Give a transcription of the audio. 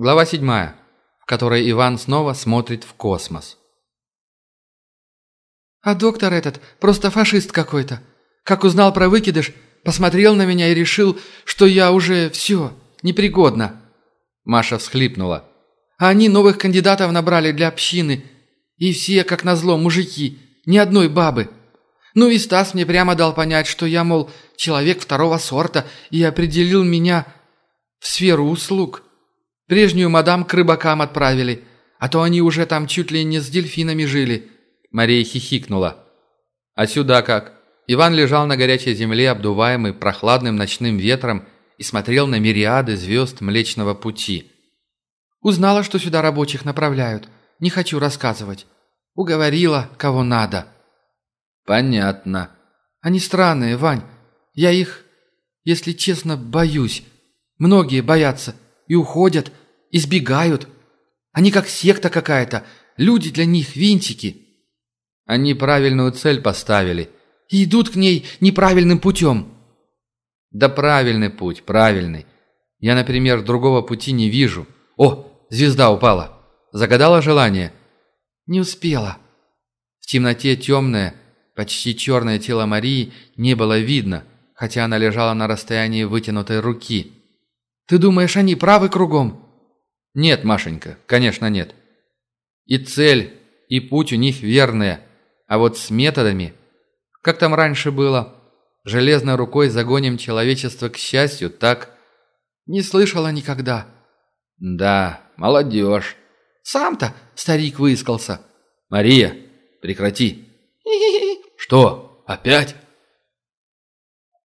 Глава 7, в которой Иван снова смотрит в космос. «А доктор этот просто фашист какой-то. Как узнал про выкидыш, посмотрел на меня и решил, что я уже все, непригодна». Маша всхлипнула. «А они новых кандидатов набрали для общины. И все, как назло, мужики, ни одной бабы. Ну и Стас мне прямо дал понять, что я, мол, человек второго сорта и определил меня в сферу услуг». Прежнюю мадам к рыбакам отправили, а то они уже там чуть ли не с дельфинами жили». Мария хихикнула. «А сюда как?» Иван лежал на горячей земле, обдуваемый прохладным ночным ветром, и смотрел на мириады звезд Млечного Пути. «Узнала, что сюда рабочих направляют. Не хочу рассказывать. Уговорила, кого надо». «Понятно». «Они странные, Вань. Я их, если честно, боюсь. Многие боятся и уходят, избегают. Они как секта какая-то, люди для них винтики. Они правильную цель поставили. И идут к ней неправильным путем. Да правильный путь, правильный. Я, например, другого пути не вижу. О, звезда упала. Загадала желание? Не успела. В темноте темное, почти черное тело Марии не было видно, хотя она лежала на расстоянии вытянутой руки. Ты думаешь, они правы кругом?» «Нет, Машенька, конечно нет. И цель, и путь у них верные, а вот с методами... Как там раньше было? Железной рукой загоним человечество к счастью, так?» «Не слышала никогда». «Да, молодежь». «Сам-то старик выискался». «Мария, прекрати». «Что, опять?»